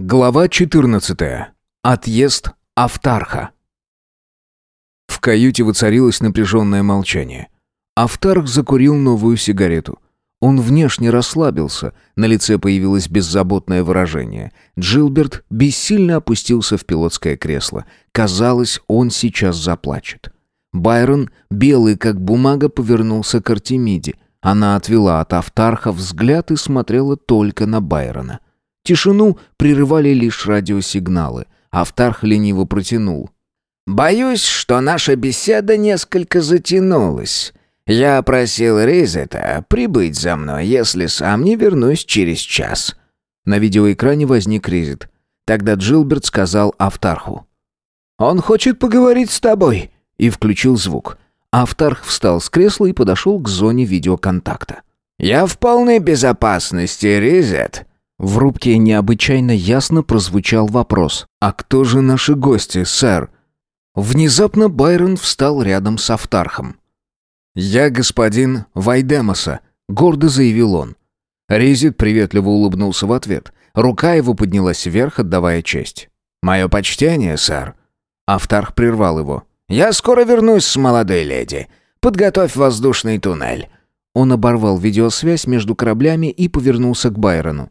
Глава 14. Отъезд Автарха. В каюте воцарилось напряженное молчание. Автарх закурил новую сигарету. Он внешне расслабился, на лице появилось беззаботное выражение. Джилберт бессильно опустился в пилотское кресло. Казалось, он сейчас заплачет. Байрон, белый как бумага, повернулся к Артемиде. Она отвела от Автарха взгляд и смотрела только на Байрона. Тишину прерывали лишь радиосигналы. Автарх лениво протянул. «Боюсь, что наша беседа несколько затянулась. Я просил Ризета прибыть за мной, если сам не вернусь через час». На видеоэкране возник Ризет. Тогда Джилберт сказал Автарху. «Он хочет поговорить с тобой», и включил звук. Автарх встал с кресла и подошел к зоне видеоконтакта. «Я в полной безопасности, Ризет», в рубке необычайно ясно прозвучал вопрос. «А кто же наши гости, сэр?» Внезапно Байрон встал рядом с Автархом. «Я господин Вайдемоса», — гордо заявил он. Резид приветливо улыбнулся в ответ. Рука его поднялась вверх, отдавая честь. «Мое почтение, сэр». Автарх прервал его. «Я скоро вернусь с молодой леди. Подготовь воздушный туннель». Он оборвал видеосвязь между кораблями и повернулся к Байрону.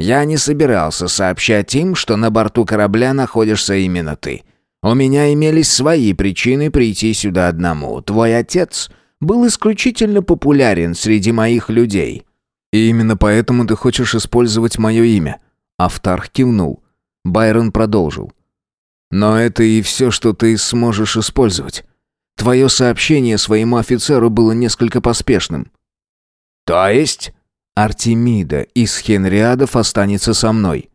Я не собирался сообщать им, что на борту корабля находишься именно ты. У меня имелись свои причины прийти сюда одному. Твой отец был исключительно популярен среди моих людей. И именно поэтому ты хочешь использовать мое имя. Автарх кивнул. Байрон продолжил. Но это и все, что ты сможешь использовать. Твое сообщение своему офицеру было несколько поспешным. То есть? Артемида из Хенриадов останется со мной».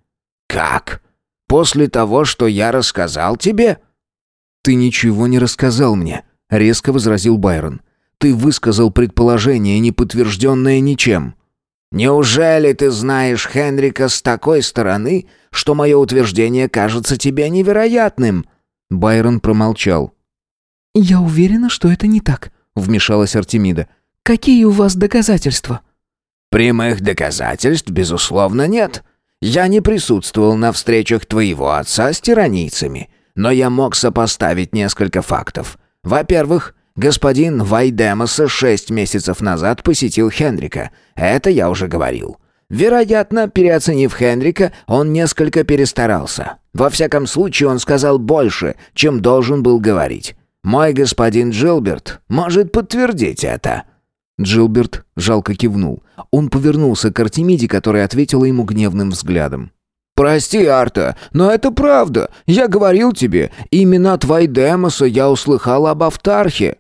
«Как? После того, что я рассказал тебе?» «Ты ничего не рассказал мне», — резко возразил Байрон. «Ты высказал предположение, не подтвержденное ничем». «Неужели ты знаешь Хенрика с такой стороны, что мое утверждение кажется тебе невероятным?» Байрон промолчал. «Я уверена, что это не так», — вмешалась Артемида. «Какие у вас доказательства?» Прямых доказательств, безусловно, нет. Я не присутствовал на встречах твоего отца с тиранийцами, но я мог сопоставить несколько фактов. Во-первых, господин Вайдемоса шесть месяцев назад посетил Хенрика. Это я уже говорил. Вероятно, переоценив Хенрика, он несколько перестарался. Во всяком случае, он сказал больше, чем должен был говорить. Мой господин Джилберт может подтвердить это. Джилберт жалко кивнул. Он повернулся к Артемиде, которая ответила ему гневным взглядом. «Прости, Арта, но это правда. Я говорил тебе, именно от Вайдемоса я услыхал об Автархе».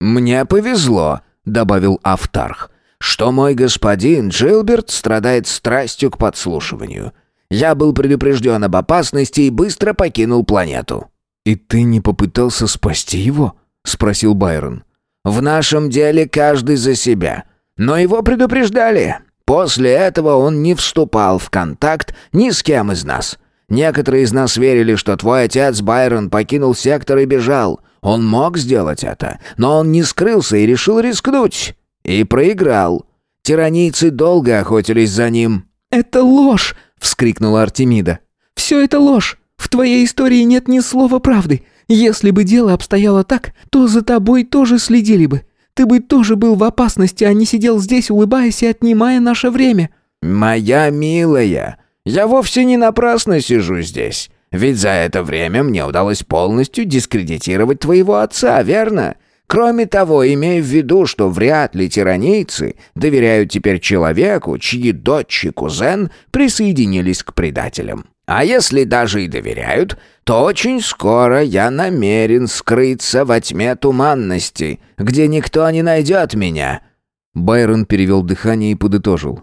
«Мне повезло», — добавил Автарх, «что мой господин Джилберт страдает страстью к подслушиванию. Я был предупрежден об опасности и быстро покинул планету». «И ты не попытался спасти его?» — спросил Байрон. В нашем деле каждый за себя. Но его предупреждали. После этого он не вступал в контакт ни с кем из нас. Некоторые из нас верили, что твой отец Байрон покинул сектор и бежал. Он мог сделать это, но он не скрылся и решил рискнуть. И проиграл. Тиранийцы долго охотились за ним. «Это ложь!» — вскрикнула Артемида. «Все это ложь! В твоей истории нет ни слова правды. Если бы дело обстояло так, то за тобой тоже следили бы. Ты бы тоже был в опасности, а не сидел здесь, улыбаясь и отнимая наше время». «Моя милая, я вовсе не напрасно сижу здесь. Ведь за это время мне удалось полностью дискредитировать твоего отца, верно? Кроме того, имея в виду, что вряд ли тиранийцы доверяют теперь человеку, чьи дочь и кузен присоединились к предателям. А если даже и доверяют, то очень скоро я намерен скрыться во тьме туманности, где никто не найдет меня». Байрон перевел дыхание и подытожил.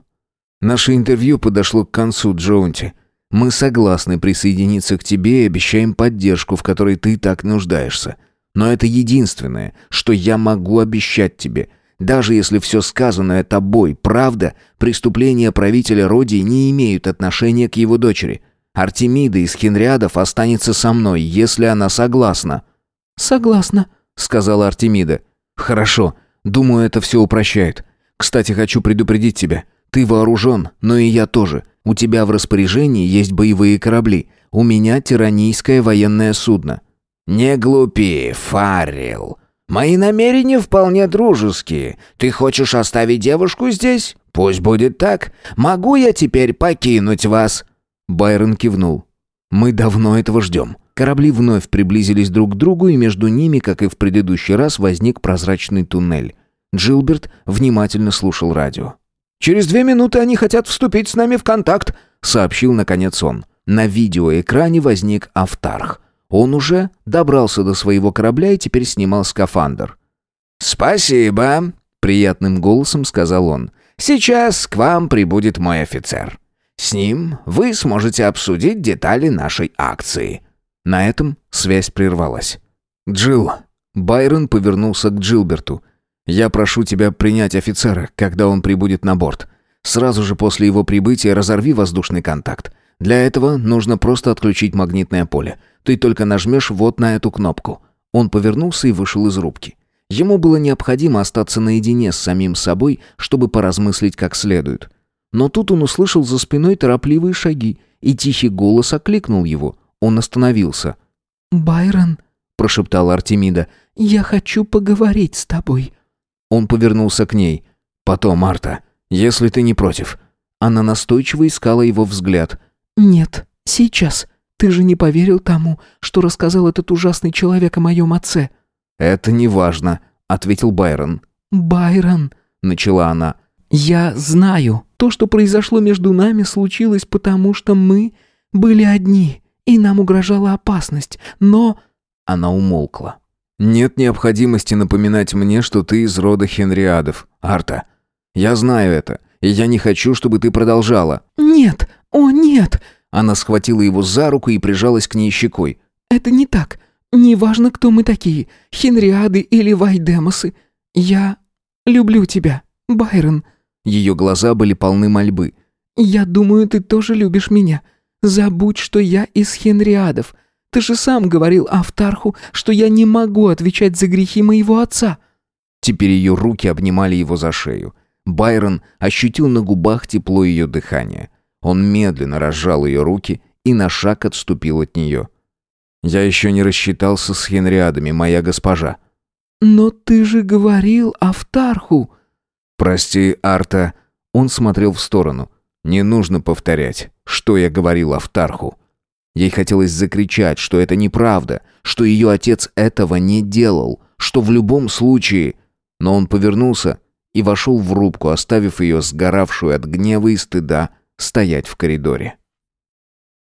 «Наше интервью подошло к концу, Джоунти. Мы согласны присоединиться к тебе и обещаем поддержку, в которой ты так нуждаешься. Но это единственное, что я могу обещать тебе. Даже если все сказанное тобой правда, преступления правителя Роди не имеют отношения к его дочери. Артемида из Хенриадов останется со мной, если она согласна». «Согласна», — сказала Артемида. «Хорошо. Думаю, это все упрощает. Кстати, хочу предупредить тебя. Ты вооружен, но и я тоже. У тебя в распоряжении есть боевые корабли. У меня тиранийское военное судно». «Не глупи, Фаррил. Мои намерения вполне дружеские. Ты хочешь оставить девушку здесь? Пусть будет так. Могу я теперь покинуть вас?» Байрон кивнул. «Мы давно этого ждем». Корабли вновь приблизились друг к другу, и между ними, как и в предыдущий раз, возник прозрачный туннель. Джилберт внимательно слушал радио. «Через две минуты они хотят вступить с нами в контакт», — сообщил наконец он. На видеоэкране возник Автарх. Он уже добрался до своего корабля и теперь снимал скафандр. «Спасибо», — приятным голосом сказал он. «Сейчас к вам прибудет мой офицер. С ним вы сможете обсудить детали нашей акции». На этом связь прервалась. «Джилл». Байрон повернулся к Джилберту. «Я прошу тебя принять офицера, когда он прибудет на борт. Сразу же после его прибытия разорви воздушный контакт. Для этого нужно просто отключить магнитное поле. Ты только нажмешь вот на эту кнопку». Он повернулся и вышел из рубки. Ему было необходимо остаться наедине с самим собой, чтобы поразмыслить как следует. Но тут он услышал за спиной торопливые шаги, и тихий голос окликнул его. Он остановился. «Байрон», — прошептала Артемида, — «я хочу поговорить с тобой». Он повернулся к ней. «Потом, Марта, если ты не против». Она настойчиво искала его взгляд. «Нет, сейчас. Ты же не поверил тому, что рассказал этот ужасный человек о моем отце». «Это не важно», — ответил Байрон. «Байрон», — начала она, — «я знаю, то, что произошло между нами, случилось потому, что мы были одни, и нам угрожала опасность, но...» Она умолкла. «Нет необходимости напоминать мне, что ты из рода Хенриадов, Арта. Я знаю это, и я не хочу, чтобы ты продолжала». «Нет, о нет!» Она схватила его за руку и прижалась к ней щекой. «Это не так. Неважно, кто мы такие, Хенриады или Вайдемосы. Я люблю тебя, Байрон». Ее глаза были полны мольбы. «Я думаю, ты тоже любишь меня. Забудь, что я из Хенриадов. Ты же сам говорил Автарху, что я не могу отвечать за грехи моего отца». Теперь ее руки обнимали его за шею. Байрон ощутил на губах тепло ее дыхания. Он медленно разжал ее руки и на шаг отступил от нее. «Я еще не рассчитался с Хенриадами, моя госпожа». «Но ты же говорил Автарху». «Прости, Арта». Он смотрел в сторону. «Не нужно повторять, что я говорил Автарху». Ей хотелось закричать, что это неправда, что ее отец этого не делал, что в любом случае... Но он повернулся и вошел в рубку, оставив ее сгоравшую от гнева и стыда стоять в коридоре.